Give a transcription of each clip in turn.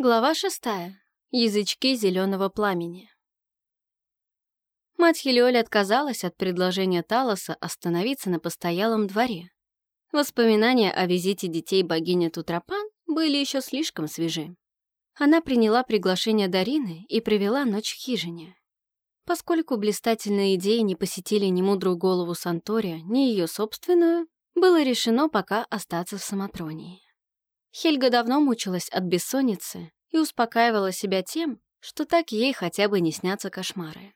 Глава шестая. Язычки зеленого пламени. Мать Хелиоль отказалась от предложения Талоса остановиться на постоялом дворе. Воспоминания о визите детей богини Тутрапан были еще слишком свежи. Она приняла приглашение Дарины и привела ночь в хижине. Поскольку блистательные идеи не посетили ни мудрую голову Сантория, ни ее собственную, было решено пока остаться в Самотронии. Хельга давно мучилась от бессонницы и успокаивала себя тем, что так ей хотя бы не снятся кошмары.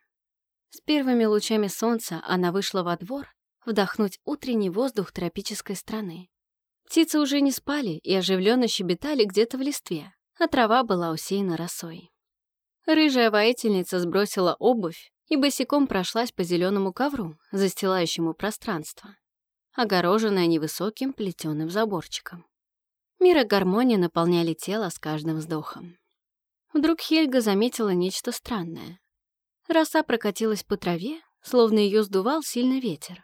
С первыми лучами солнца она вышла во двор вдохнуть утренний воздух тропической страны. Птицы уже не спали и оживленно щебетали где-то в листве, а трава была усеяна росой. Рыжая воительница сбросила обувь и босиком прошлась по зеленому ковру, застилающему пространство, огороженное невысоким плетеным заборчиком. Мир и гармония наполняли тело с каждым вздохом. Вдруг Хельга заметила нечто странное. Роса прокатилась по траве, словно ее сдувал сильный ветер.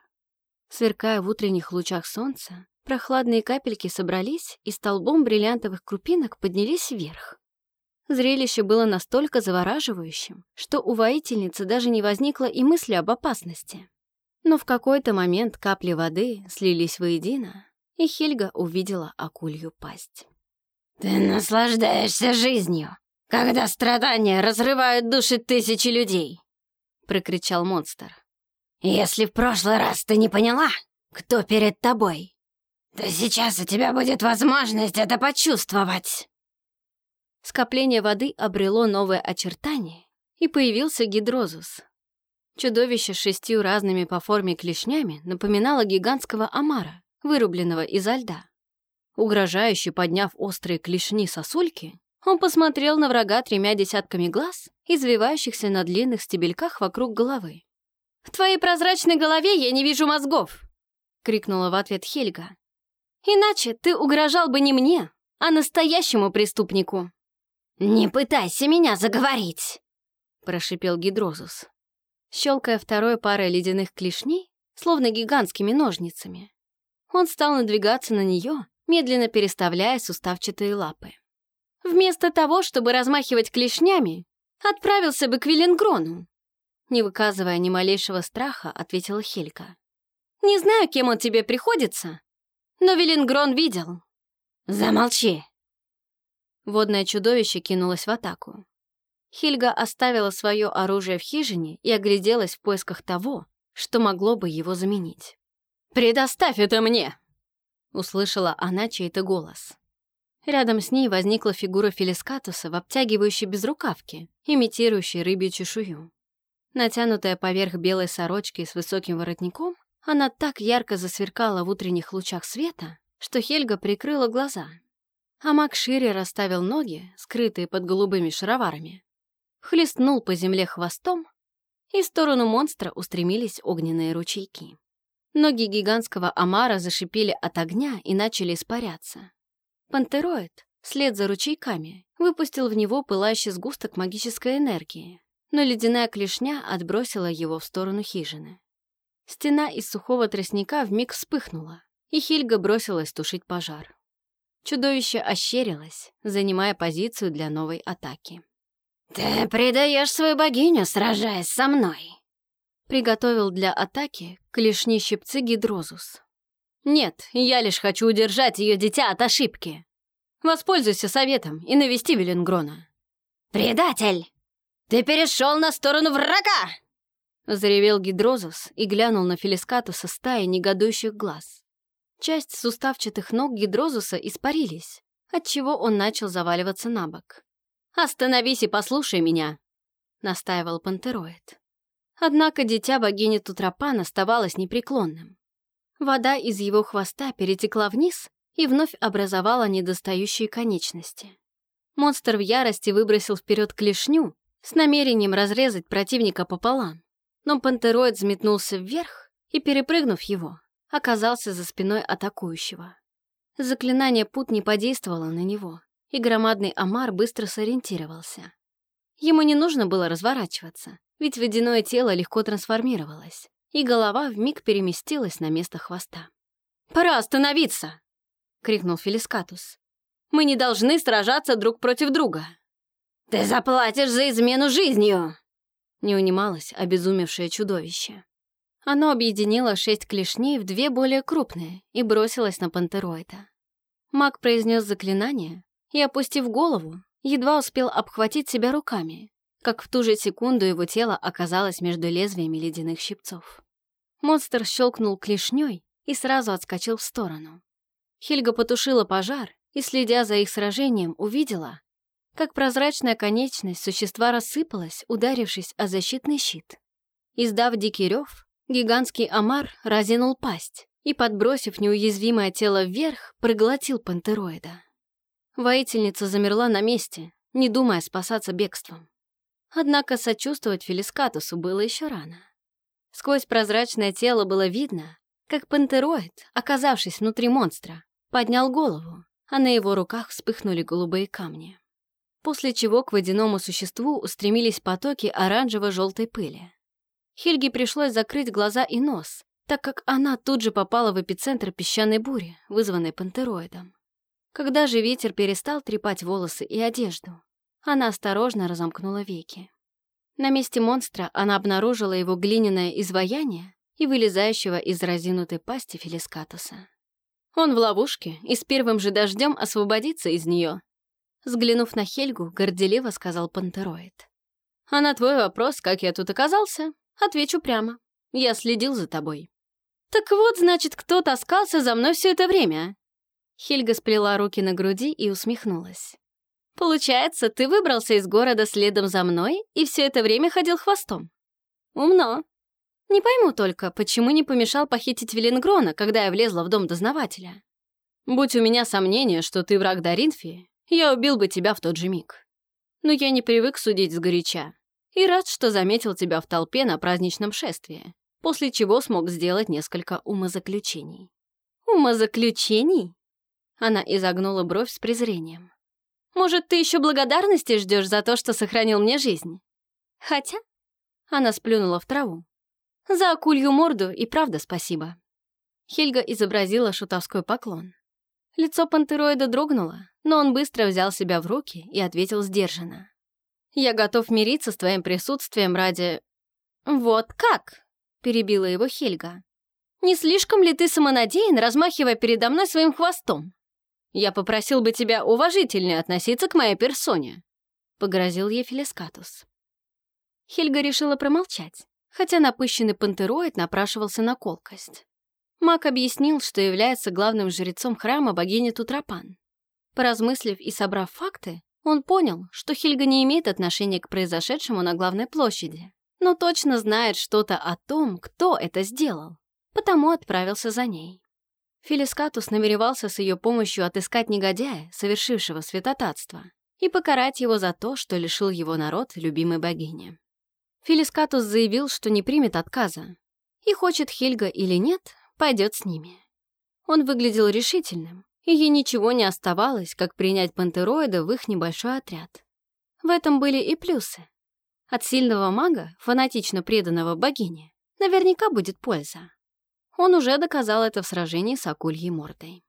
Сверкая в утренних лучах солнца, прохладные капельки собрались и столбом бриллиантовых крупинок поднялись вверх. Зрелище было настолько завораживающим, что у воительницы даже не возникло и мысли об опасности. Но в какой-то момент капли воды слились воедино, и Хельга увидела акулью пасть. «Ты наслаждаешься жизнью, когда страдания разрывают души тысячи людей!» — прокричал монстр. «Если в прошлый раз ты не поняла, кто перед тобой, то сейчас у тебя будет возможность это почувствовать!» Скопление воды обрело новое очертание, и появился гидрозус. Чудовище с шестью разными по форме клешнями напоминало гигантского омара, вырубленного изо льда. Угрожающе подняв острые клешни сосульки, он посмотрел на врага тремя десятками глаз, извивающихся на длинных стебельках вокруг головы. «В твоей прозрачной голове я не вижу мозгов!» — крикнула в ответ Хельга. «Иначе ты угрожал бы не мне, а настоящему преступнику!» «Не пытайся меня заговорить!» — прошипел Гидрозус. Щелкая второй парой ледяных клешней, словно гигантскими ножницами, он стал надвигаться на нее, медленно переставляя суставчатые лапы. Вместо того, чтобы размахивать клешнями, отправился бы к Веленгрону. Не выказывая ни малейшего страха, ответила Хелька. «Не знаю, кем он тебе приходится, но Веленгрон видел». «Замолчи!» Водное чудовище кинулось в атаку. Хильга оставила свое оружие в хижине и огляделась в поисках того, что могло бы его заменить. «Предоставь это мне!» — услышала она чей-то голос. Рядом с ней возникла фигура Фелискатуса в обтягивающей безрукавке, имитирующей рыбью чешую. Натянутая поверх белой сорочки с высоким воротником, она так ярко засверкала в утренних лучах света, что Хельга прикрыла глаза. А маг шире расставил ноги, скрытые под голубыми шароварами, хлестнул по земле хвостом, и в сторону монстра устремились огненные ручейки. Ноги гигантского омара зашипели от огня и начали испаряться. Пантероид, вслед за ручейками, выпустил в него пылающий сгусток магической энергии, но ледяная клешня отбросила его в сторону хижины. Стена из сухого тростника вмиг вспыхнула, и Хильга бросилась тушить пожар. Чудовище ощерилось, занимая позицию для новой атаки. «Ты предаешь свою богиню, сражаясь со мной!» Приготовил для атаки клешни щипцы Гидрозус. «Нет, я лишь хочу удержать ее дитя от ошибки. Воспользуйся советом и навести Веленгрона». «Предатель! Ты перешел на сторону врага!» Заревел Гидрозус и глянул на Фелискатуса стаи негодующих глаз. Часть суставчатых ног Гидрозуса испарились, отчего он начал заваливаться на бок. «Остановись и послушай меня!» — настаивал пантероид. Однако дитя богини Тутрапан оставалось непреклонным. Вода из его хвоста перетекла вниз и вновь образовала недостающие конечности. Монстр в ярости выбросил вперед клешню с намерением разрезать противника пополам, но пантероид взметнулся вверх и, перепрыгнув его, оказался за спиной атакующего. Заклинание пут не подействовало на него, и громадный омар быстро сориентировался. Ему не нужно было разворачиваться ведь водяное тело легко трансформировалось, и голова вмиг переместилась на место хвоста. «Пора остановиться!» — крикнул Фелискатус. Мы не должны сражаться друг против друга. Ты заплатишь за измену жизнью!» Не унималось обезумевшее чудовище. Оно объединило шесть клешней в две более крупные и бросилось на пантероида. Маг произнес заклинание и, опустив голову, едва успел обхватить себя руками, как в ту же секунду его тело оказалось между лезвиями ледяных щипцов. Монстр щелкнул клешней и сразу отскочил в сторону. Хельга потушила пожар и, следя за их сражением, увидела, как прозрачная конечность существа рассыпалась, ударившись о защитный щит. Издав дикий рев, гигантский омар разинул пасть и, подбросив неуязвимое тело вверх, проглотил пантероида. Воительница замерла на месте, не думая спасаться бегством. Однако сочувствовать Фелискатусу было еще рано. Сквозь прозрачное тело было видно, как пантероид, оказавшись внутри монстра, поднял голову, а на его руках вспыхнули голубые камни. После чего к водяному существу устремились потоки оранжево-желтой пыли. Хельге пришлось закрыть глаза и нос, так как она тут же попала в эпицентр песчаной бури, вызванной пантероидом. Когда же ветер перестал трепать волосы и одежду, она осторожно разомкнула веки. На месте монстра она обнаружила его глиняное изваяние и вылезающего из разинутой пасти Фелискатуса. Он в ловушке и с первым же дождем освободится из нее. Взглянув на Хельгу, горделиво сказал Пантероид. «А на твой вопрос, как я тут оказался, отвечу прямо. Я следил за тобой». «Так вот, значит, кто таскался за мной все это время?» Хельга сплела руки на груди и усмехнулась. «Получается, ты выбрался из города следом за мной и все это время ходил хвостом. Умно. Не пойму только, почему не помешал похитить Веленгрона, когда я влезла в дом дознавателя. Будь у меня сомнение, что ты враг Даринфии, я убил бы тебя в тот же миг. Но я не привык судить сгоряча. И рад, что заметил тебя в толпе на праздничном шествии, после чего смог сделать несколько умозаключений. Умозаключений? Она изогнула бровь с презрением. Может, ты еще благодарности ждешь за то, что сохранил мне жизнь? Хотя... Она сплюнула в траву. За акулью морду и правда спасибо. Хельга изобразила шутовской поклон. Лицо пантероида дрогнуло, но он быстро взял себя в руки и ответил сдержанно. «Я готов мириться с твоим присутствием ради...» «Вот как?» — перебила его Хельга. «Не слишком ли ты самонадеян, размахивая передо мной своим хвостом? Я попросил бы тебя уважительнее относиться к моей персоне», — погрозил ей Фелискатус. Хельга решила промолчать хотя напыщенный пантероид напрашивался на колкость. Маг объяснил, что является главным жрецом храма богини Тутрапан. Поразмыслив и собрав факты, он понял, что Хильга не имеет отношения к произошедшему на главной площади, но точно знает что-то о том, кто это сделал, потому отправился за ней. Филискатус намеревался с ее помощью отыскать негодяя, совершившего святотатство, и покарать его за то, что лишил его народ любимой богини. Филискатус заявил, что не примет отказа. И хочет Хельга или нет, пойдет с ними. Он выглядел решительным, и ей ничего не оставалось, как принять пантероида в их небольшой отряд. В этом были и плюсы. От сильного мага, фанатично преданного богине, наверняка будет польза. Он уже доказал это в сражении с акульей мордой.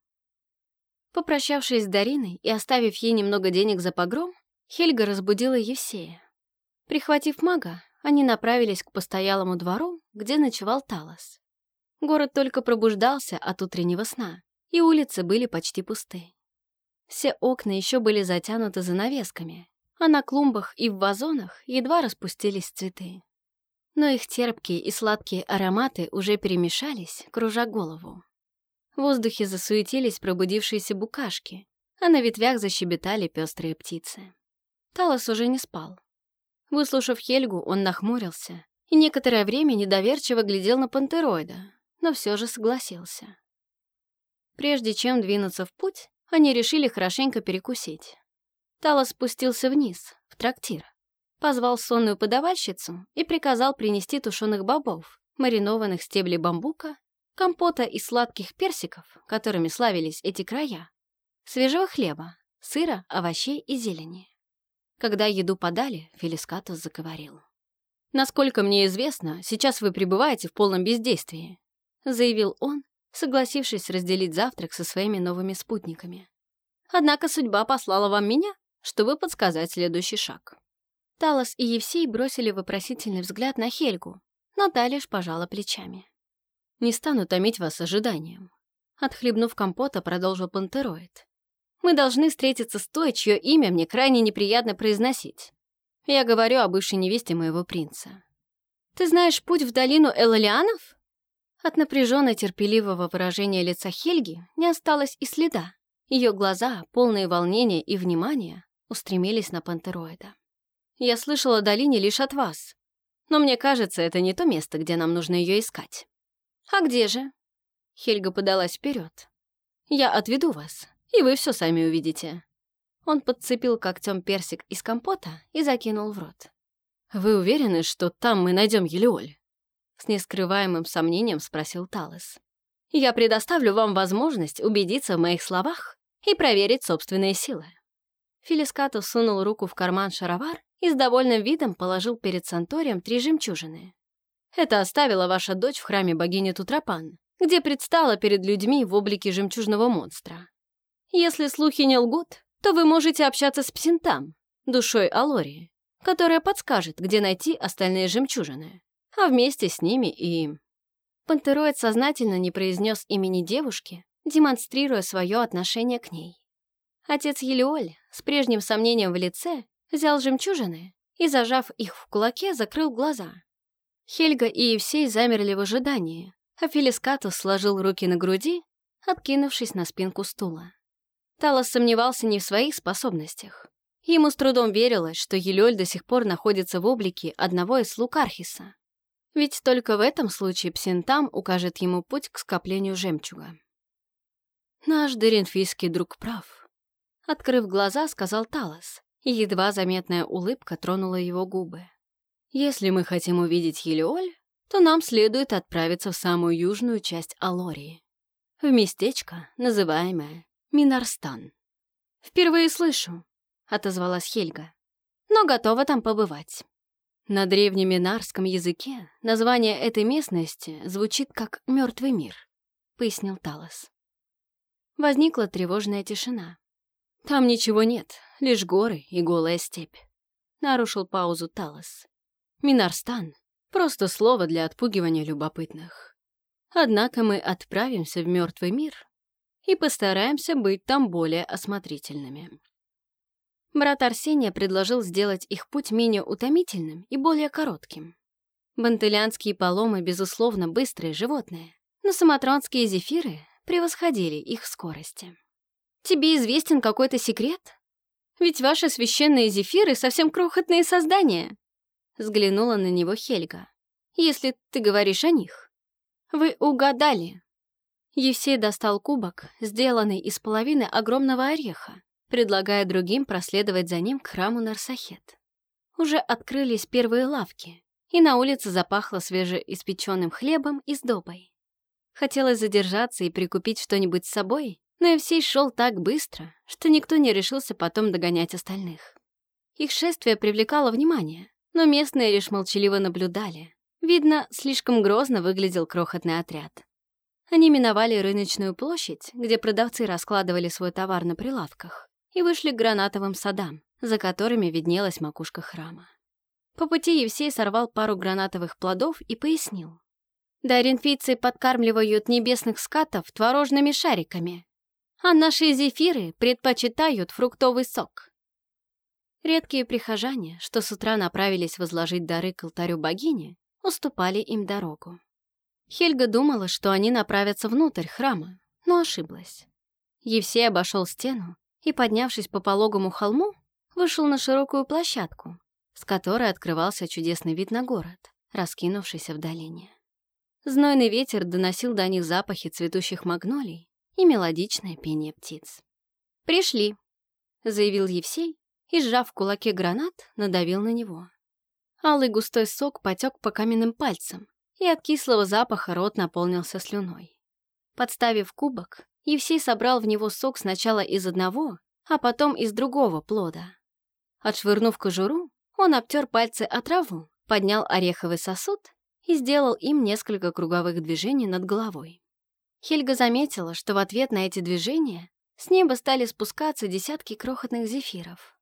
Попрощавшись с Дариной и оставив ей немного денег за погром, Хельга разбудила Евсея. Прихватив мага, они направились к постоялому двору, где ночевал Талос. Город только пробуждался от утреннего сна, и улицы были почти пусты. Все окна еще были затянуты занавесками, а на клумбах и в вазонах едва распустились цветы. Но их терпкие и сладкие ароматы уже перемешались, кружа голову. В воздухе засуетились пробудившиеся букашки, а на ветвях защебетали пестрые птицы. Талос уже не спал. Выслушав Хельгу, он нахмурился и некоторое время недоверчиво глядел на пантероида, но все же согласился. Прежде чем двинуться в путь, они решили хорошенько перекусить. Талос спустился вниз, в трактир, позвал сонную подавальщицу и приказал принести тушеных бобов, маринованных стеблей бамбука, компота из сладких персиков, которыми славились эти края, свежего хлеба, сыра, овощей и зелени. Когда еду подали, Фелискатус заговорил. «Насколько мне известно, сейчас вы пребываете в полном бездействии», заявил он, согласившись разделить завтрак со своими новыми спутниками. Однако судьба послала вам меня, чтобы подсказать следующий шаг». Талос и Евсей бросили вопросительный взгляд на Хельгу, но та лишь пожала плечами. «Не стану томить вас ожиданием», — отхлебнув компота, продолжил Пантероид. «Мы должны встретиться с той, чье имя мне крайне неприятно произносить. Я говорю о бывшей невесте моего принца. Ты знаешь путь в долину Элалианов?» От напряженно терпеливого выражения лица Хельги не осталось и следа. Ее глаза, полные волнения и внимания, устремились на пантероида. «Я слышала о долине лишь от вас, но мне кажется, это не то место, где нам нужно ее искать». «А где же?» Хельга подалась вперед. «Я отведу вас, и вы все сами увидите». Он подцепил когтем персик из компота и закинул в рот. «Вы уверены, что там мы найдем Елеоль?» С нескрываемым сомнением спросил Талос. «Я предоставлю вам возможность убедиться в моих словах и проверить собственные силы». Филискатов сунул руку в карман шаровар и с довольным видом положил перед Санторием три жемчужины. «Это оставила ваша дочь в храме богини Тутрапан, где предстала перед людьми в облике жемчужного монстра. Если слухи не лгут, то вы можете общаться с Псинтам, душой Алории, которая подскажет, где найти остальные жемчужины а вместе с ними и... Пантероид сознательно не произнес имени девушки, демонстрируя свое отношение к ней. Отец Елеоль с прежним сомнением в лице взял жемчужины и, зажав их в кулаке, закрыл глаза. Хельга и Евсей замерли в ожидании, а Фелискатус сложил руки на груди, откинувшись на спинку стула. Талос сомневался не в своих способностях. Ему с трудом верилось, что Елеоль до сих пор находится в облике одного из слуг Архиса. Ведь только в этом случае Псинтам укажет ему путь к скоплению жемчуга. Наш деренфийский друг прав. Открыв глаза, сказал Талос, и едва заметная улыбка тронула его губы. Если мы хотим увидеть Хелиоль, то нам следует отправиться в самую южную часть Алории, в местечко, называемое Минарстан. «Впервые слышу», — отозвалась Хельга, — «но готова там побывать». На древнеминарском языке название этой местности звучит как «мертвый мир», — пояснил Талос. Возникла тревожная тишина. «Там ничего нет, лишь горы и голая степь», — нарушил паузу Талос. «Минарстан — просто слово для отпугивания любопытных. Однако мы отправимся в мертвый мир и постараемся быть там более осмотрительными». Брат Арсения предложил сделать их путь менее утомительным и более коротким. Бантылянские поломы, безусловно, быстрые животные, но самотронские зефиры превосходили их скорости. «Тебе известен какой-то секрет? Ведь ваши священные зефиры совсем крохотные создания!» Взглянула на него Хельга. «Если ты говоришь о них». «Вы угадали!» Евсей достал кубок, сделанный из половины огромного ореха, предлагая другим проследовать за ним к храму Нарсахет. Уже открылись первые лавки, и на улице запахло свежеиспеченным хлебом и сдобой. Хотелось задержаться и прикупить что-нибудь с собой, но Евсей шел так быстро, что никто не решился потом догонять остальных. Их шествие привлекало внимание, но местные лишь молчаливо наблюдали. Видно, слишком грозно выглядел крохотный отряд. Они миновали рыночную площадь, где продавцы раскладывали свой товар на прилавках и вышли к гранатовым садам, за которыми виднелась макушка храма. По пути Евсей сорвал пару гранатовых плодов и пояснил. Даринфийцы подкармливают небесных скатов творожными шариками, а наши зефиры предпочитают фруктовый сок. Редкие прихожане, что с утра направились возложить дары к алтарю богини, уступали им дорогу. Хельга думала, что они направятся внутрь храма, но ошиблась. Евсей обошел стену и, поднявшись по пологому холму, вышел на широкую площадку, с которой открывался чудесный вид на город, раскинувшийся в долине. Знойный ветер доносил до них запахи цветущих магнолий и мелодичное пение птиц. «Пришли», — заявил Евсей и, сжав в кулаке гранат, надавил на него. Алый густой сок потек по каменным пальцам, и от кислого запаха рот наполнился слюной. Подставив кубок, Евсей собрал в него сок сначала из одного, а потом из другого плода. Отшвырнув кожуру, он обтер пальцы о траву, поднял ореховый сосуд и сделал им несколько круговых движений над головой. Хельга заметила, что в ответ на эти движения С неба стали спускаться десятки крохотных зефиров.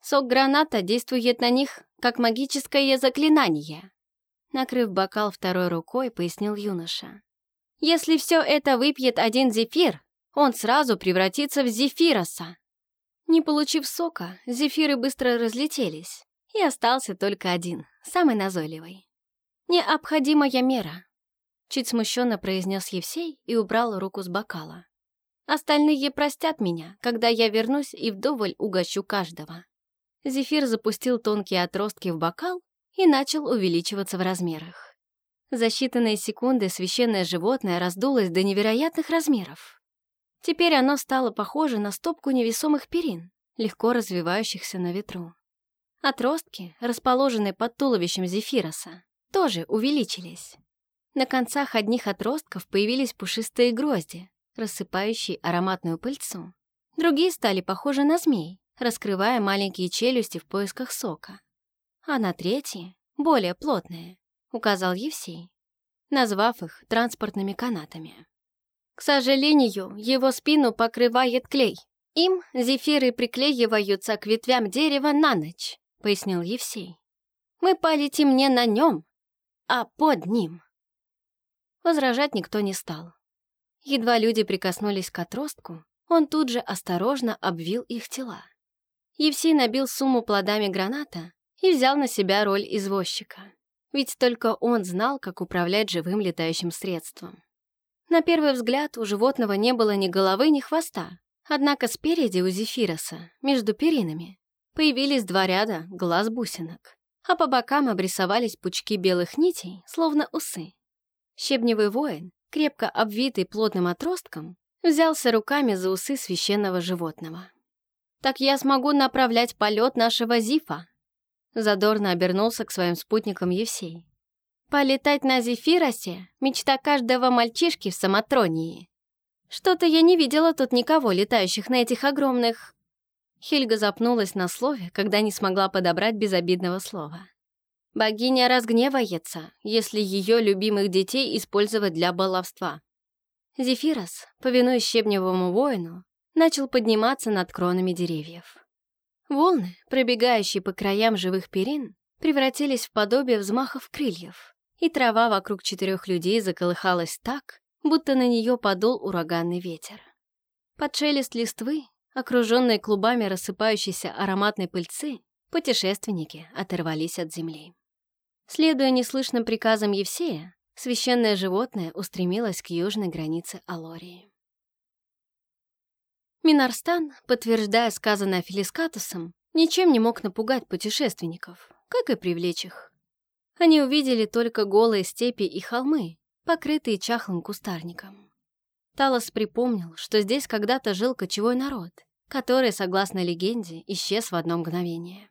Сок граната действует на них, как магическое заклинание. Накрыв бокал второй рукой, пояснил юноша. Если все это выпьет один зефир, он сразу превратится в зефироса. Не получив сока, зефиры быстро разлетелись, и остался только один, самый назойливый. «Необходимая мера», — чуть смущенно произнес Евсей и убрал руку с бокала. «Остальные простят меня, когда я вернусь и вдоволь угощу каждого». Зефир запустил тонкие отростки в бокал и начал увеличиваться в размерах. За считанные секунды священное животное раздулось до невероятных размеров. Теперь оно стало похоже на стопку невесомых перин, легко развивающихся на ветру. Отростки, расположенные под туловищем Зефироса, тоже увеличились. На концах одних отростков появились пушистые грозди, рассыпающие ароматную пыльцу. Другие стали похожи на змей, раскрывая маленькие челюсти в поисках сока. А на третьи, более плотные, указал Евсей, назвав их транспортными канатами. К сожалению, его спину покрывает клей. Им зефиры приклеиваются к ветвям дерева на ночь, пояснил Евсей. Мы полетим не на нем, а под ним. Возражать никто не стал. Едва люди прикоснулись к отростку, он тут же осторожно обвил их тела. Евсей набил сумму плодами граната и взял на себя роль извозчика. Ведь только он знал, как управлять живым летающим средством. На первый взгляд у животного не было ни головы, ни хвоста. Однако спереди у Зефироса, между перинами, появились два ряда глаз-бусинок, а по бокам обрисовались пучки белых нитей, словно усы. Щебневый воин, крепко обвитый плотным отростком, взялся руками за усы священного животного. «Так я смогу направлять полет нашего Зифа!» Задорно обернулся к своим спутникам Евсей. «Полетать на Зефиросе — мечта каждого мальчишки в Самотронии. Что-то я не видела тут никого, летающих на этих огромных...» Хельга запнулась на слове, когда не смогла подобрать безобидного слова. Богиня разгневается, если ее любимых детей использовать для баловства. Зефирос, повинуясь щебневому воину, начал подниматься над кронами деревьев. Волны, пробегающие по краям живых перин, превратились в подобие взмахов крыльев, и трава вокруг четырех людей заколыхалась так, будто на нее подул ураганный ветер. Под шелест листвы, окруженные клубами рассыпающейся ароматной пыльцы, путешественники оторвались от земли. Следуя неслышным приказам Евсея, священное животное устремилось к южной границе Алории. Минарстан, подтверждая сказанное Фелискатусом, ничем не мог напугать путешественников, как и привлечь их. Они увидели только голые степи и холмы, покрытые чахлым кустарником. Талос припомнил, что здесь когда-то жил кочевой народ, который, согласно легенде, исчез в одно мгновение.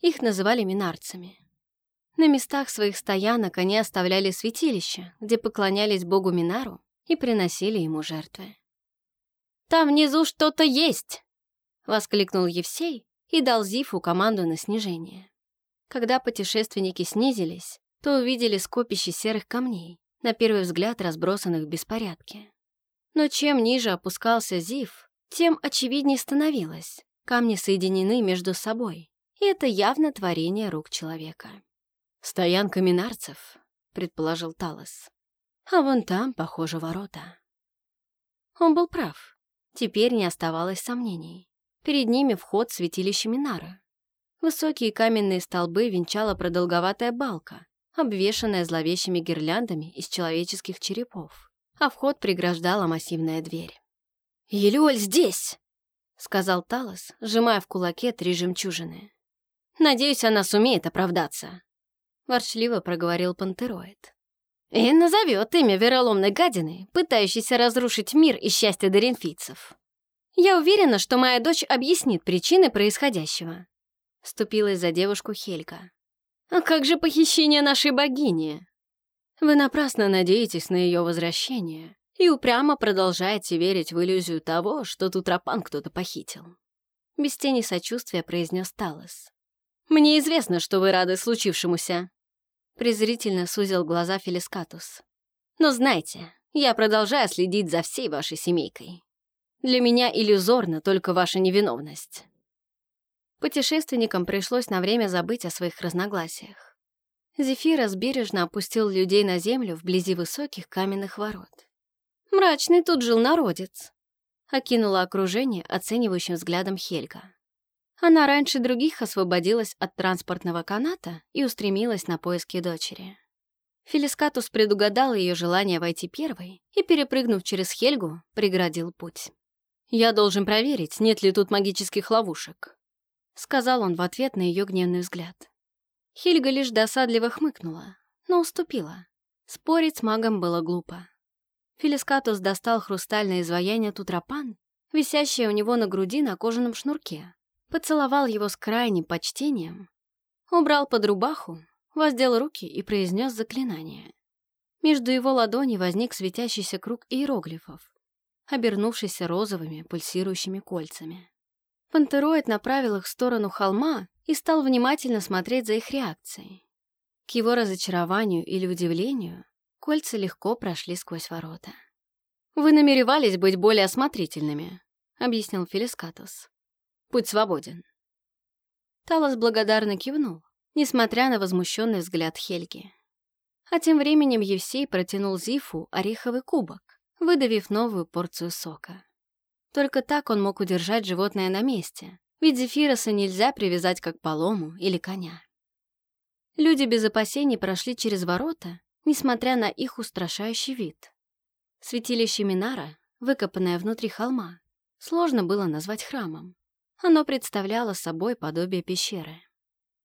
Их называли минарцами. На местах своих стоянок они оставляли святилища, где поклонялись богу Минару и приносили ему жертвы. Там внизу что-то есть!» — воскликнул Евсей и дал Зифу команду на снижение. Когда путешественники снизились, то увидели скопище серых камней, на первый взгляд разбросанных в беспорядке. Но чем ниже опускался Зиф, тем очевиднее становилось. Камни соединены между собой, и это явно творение рук человека. «Стоянка минарцев», — предположил Талос. «А вон там, похоже, ворота». Он был прав. Теперь не оставалось сомнений. Перед ними вход в святилище Минара. Высокие каменные столбы венчала продолговатая балка, обвешанная зловещими гирляндами из человеческих черепов, а вход преграждала массивная дверь. «Елюэль здесь!» — сказал Талос, сжимая в кулаке три жемчужины. «Надеюсь, она сумеет оправдаться», — ворчливо проговорил пантероид. И назовет имя вероломной гадины, пытающейся разрушить мир и счастье доринфийцев. Я уверена, что моя дочь объяснит причины происходящего. Ступилась за девушку Хелька. А как же похищение нашей богини? Вы напрасно надеетесь на ее возвращение и упрямо продолжаете верить в иллюзию того, что тут Рапан кто-то похитил. Без тени сочувствия произнес Талос. «Мне известно, что вы рады случившемуся, презрительно сузил глаза Фелискатус. «Но знайте, я продолжаю следить за всей вашей семейкой. Для меня иллюзорна только ваша невиновность». Путешественникам пришлось на время забыть о своих разногласиях. Зефирос бережно опустил людей на землю вблизи высоких каменных ворот. «Мрачный тут жил народец», — окинула окружение оценивающим взглядом Хельга. Она раньше других освободилась от транспортного каната и устремилась на поиски дочери. Фелискатус предугадал ее желание войти первой и, перепрыгнув через Хельгу, преградил путь. «Я должен проверить, нет ли тут магических ловушек», — сказал он в ответ на ее гневный взгляд. Хельга лишь досадливо хмыкнула, но уступила. Спорить с магом было глупо. Фелискатус достал хрустальное изваяние Тутрапан, висящее у него на груди на кожаном шнурке, поцеловал его с крайним почтением, убрал под рубаху, воздел руки и произнес заклинание. Между его ладоней возник светящийся круг иероглифов, обернувшийся розовыми пульсирующими кольцами. Пантероид направил их в сторону холма и стал внимательно смотреть за их реакцией. К его разочарованию или удивлению кольца легко прошли сквозь ворота. «Вы намеревались быть более осмотрительными», — объяснил Фелискатус. «Путь свободен». Талос благодарно кивнул, несмотря на возмущенный взгляд Хельги. А тем временем Евсей протянул Зифу ореховый кубок, выдавив новую порцию сока. Только так он мог удержать животное на месте, ведь Зефироса нельзя привязать как полому или коня. Люди без опасений прошли через ворота, несмотря на их устрашающий вид. Святилище Минара, выкопанное внутри холма, сложно было назвать храмом. Оно представляло собой подобие пещеры.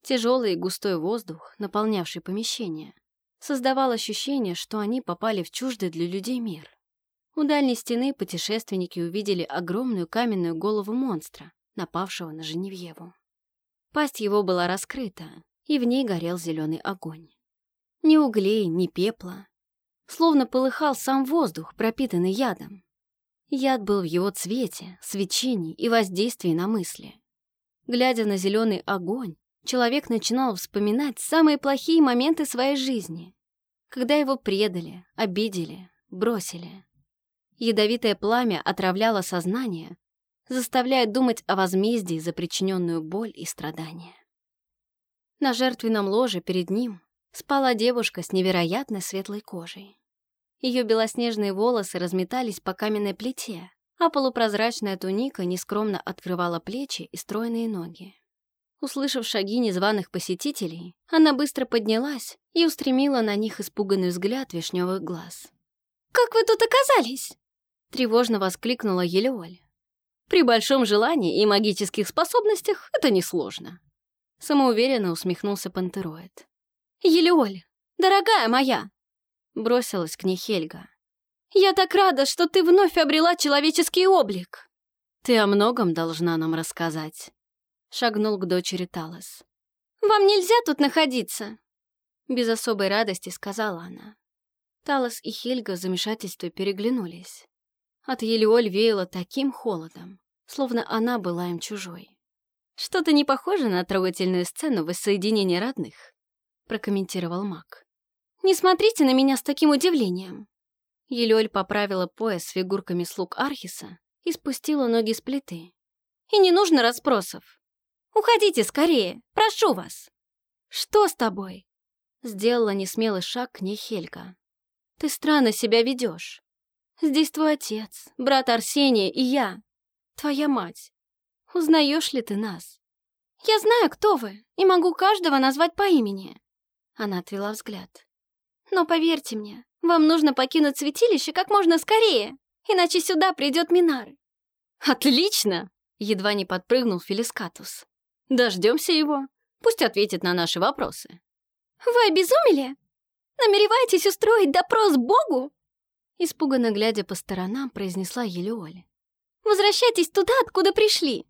Тяжелый и густой воздух, наполнявший помещение, создавал ощущение, что они попали в чуждый для людей мир. У дальней стены путешественники увидели огромную каменную голову монстра, напавшего на Женевьеву. Пасть его была раскрыта, и в ней горел зеленый огонь. Ни углей, ни пепла. Словно полыхал сам воздух, пропитанный ядом. Яд был в его цвете, свечении и воздействии на мысли. Глядя на зеленый огонь, человек начинал вспоминать самые плохие моменты своей жизни, когда его предали, обидели, бросили. Ядовитое пламя отравляло сознание, заставляя думать о возмездии за причиненную боль и страдания. На жертвенном ложе перед ним спала девушка с невероятно светлой кожей. Ее белоснежные волосы разметались по каменной плите, а полупрозрачная туника нескромно открывала плечи и стройные ноги. Услышав шаги незваных посетителей, она быстро поднялась и устремила на них испуганный взгляд вишневых глаз. «Как вы тут оказались?» Тревожно воскликнула Елеоль. «При большом желании и магических способностях это несложно». Самоуверенно усмехнулся пантероид. «Елеоль, дорогая моя!» Бросилась к ней Хельга. «Я так рада, что ты вновь обрела человеческий облик!» «Ты о многом должна нам рассказать», — шагнул к дочери Талос. «Вам нельзя тут находиться!» Без особой радости сказала она. Талос и Хельга в замешательстве переглянулись. От Елиоль веяло таким холодом, словно она была им чужой. «Что-то не похоже на трогательную сцену воссоединения родных», — прокомментировал маг. «Не смотрите на меня с таким удивлением». Елиоль поправила пояс с фигурками слуг Архиса и спустила ноги с плиты. «И не нужно расспросов. Уходите скорее, прошу вас». «Что с тобой?» Сделала несмелый шаг к ней Хельга. «Ты странно себя ведешь. Здесь твой отец, брат Арсения и я, твоя мать. Узнаешь ли ты нас? Я знаю, кто вы, и могу каждого назвать по имени. Она отвела взгляд. Но поверьте мне, вам нужно покинуть святилище как можно скорее, иначе сюда придет Минар. Отлично! Едва не подпрыгнул Фелискатус. Дождемся его. Пусть ответит на наши вопросы. Вы обезумели? Намереваетесь устроить допрос Богу? Испуганно глядя по сторонам, произнесла Елеоля. «Возвращайтесь туда, откуда пришли.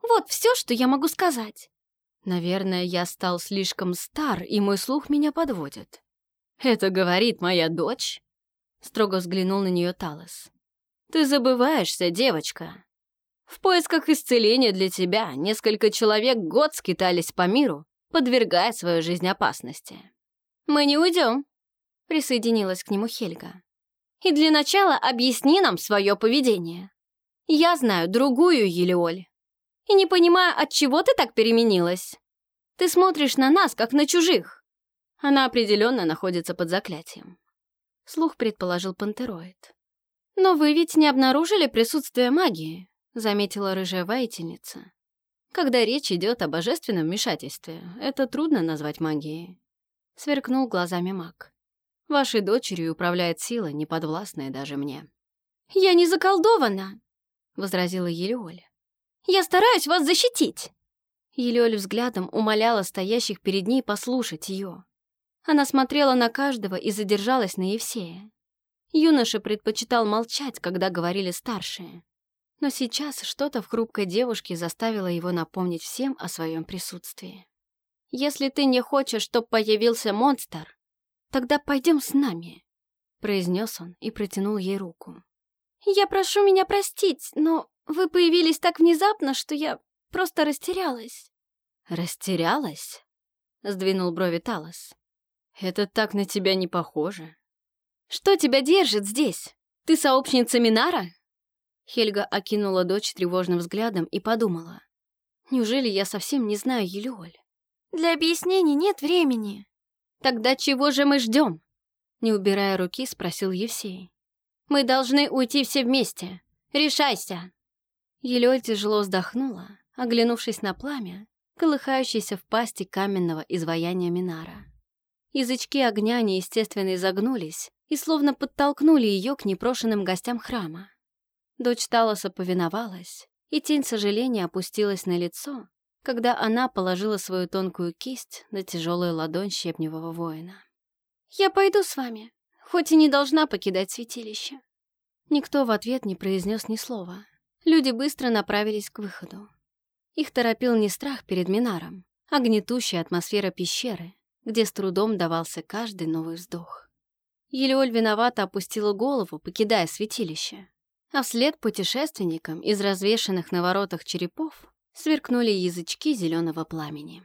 Вот все, что я могу сказать». Наверное, я стал слишком стар, и мой слух меня подводит. «Это говорит моя дочь?» Строго взглянул на нее Талос. «Ты забываешься, девочка. В поисках исцеления для тебя несколько человек год скитались по миру, подвергая свою жизнь опасности». «Мы не уйдем», — присоединилась к нему Хельга. И для начала объясни нам свое поведение. Я знаю другую Елеоль. И не понимаю, от чего ты так переменилась. Ты смотришь на нас, как на чужих. Она определенно находится под заклятием. Слух предположил пантероид. Но вы ведь не обнаружили присутствие магии, заметила рыжая воительница. Когда речь идет о божественном вмешательстве, это трудно назвать магией. Сверкнул глазами маг. Вашей дочерью управляет сила, неподвластная даже мне. «Я не заколдована!» — возразила Елеоля. «Я стараюсь вас защитить!» Елеоль взглядом умоляла стоящих перед ней послушать ее. Она смотрела на каждого и задержалась на Евсея. Юноша предпочитал молчать, когда говорили старшие. Но сейчас что-то в хрупкой девушке заставило его напомнить всем о своем присутствии. «Если ты не хочешь, чтоб появился монстр, тогда пойдем с нами», — произнес он и протянул ей руку. «Я прошу меня простить, но вы появились так внезапно, что я просто растерялась». «Растерялась?» — сдвинул брови Талос. «Это так на тебя не похоже». «Что тебя держит здесь? Ты сообщница Минара?» Хельга окинула дочь тревожным взглядом и подумала. «Неужели я совсем не знаю Елеоль?» «Для объяснений нет времени». «Тогда чего же мы ждем?» Не убирая руки, спросил Евсей. Мы должны уйти все вместе. Решайся!» Елёль тяжело вздохнула, оглянувшись на пламя, колыхающееся в пасти каменного изваяния Минара. Язычки огня неестественно изогнулись и словно подтолкнули ее к непрошенным гостям храма. Дочь Талоса повиновалась, и тень сожаления опустилась на лицо, когда она положила свою тонкую кисть на тяжелую ладонь щепневого воина. «Я пойду с вами», хоть и не должна покидать святилище. Никто в ответ не произнес ни слова. Люди быстро направились к выходу. Их торопил не страх перед Минаром, а гнетущая атмосфера пещеры, где с трудом давался каждый новый вздох. Елеоль виновато опустила голову, покидая святилище, а вслед путешественникам из развешанных на воротах черепов сверкнули язычки зеленого пламени.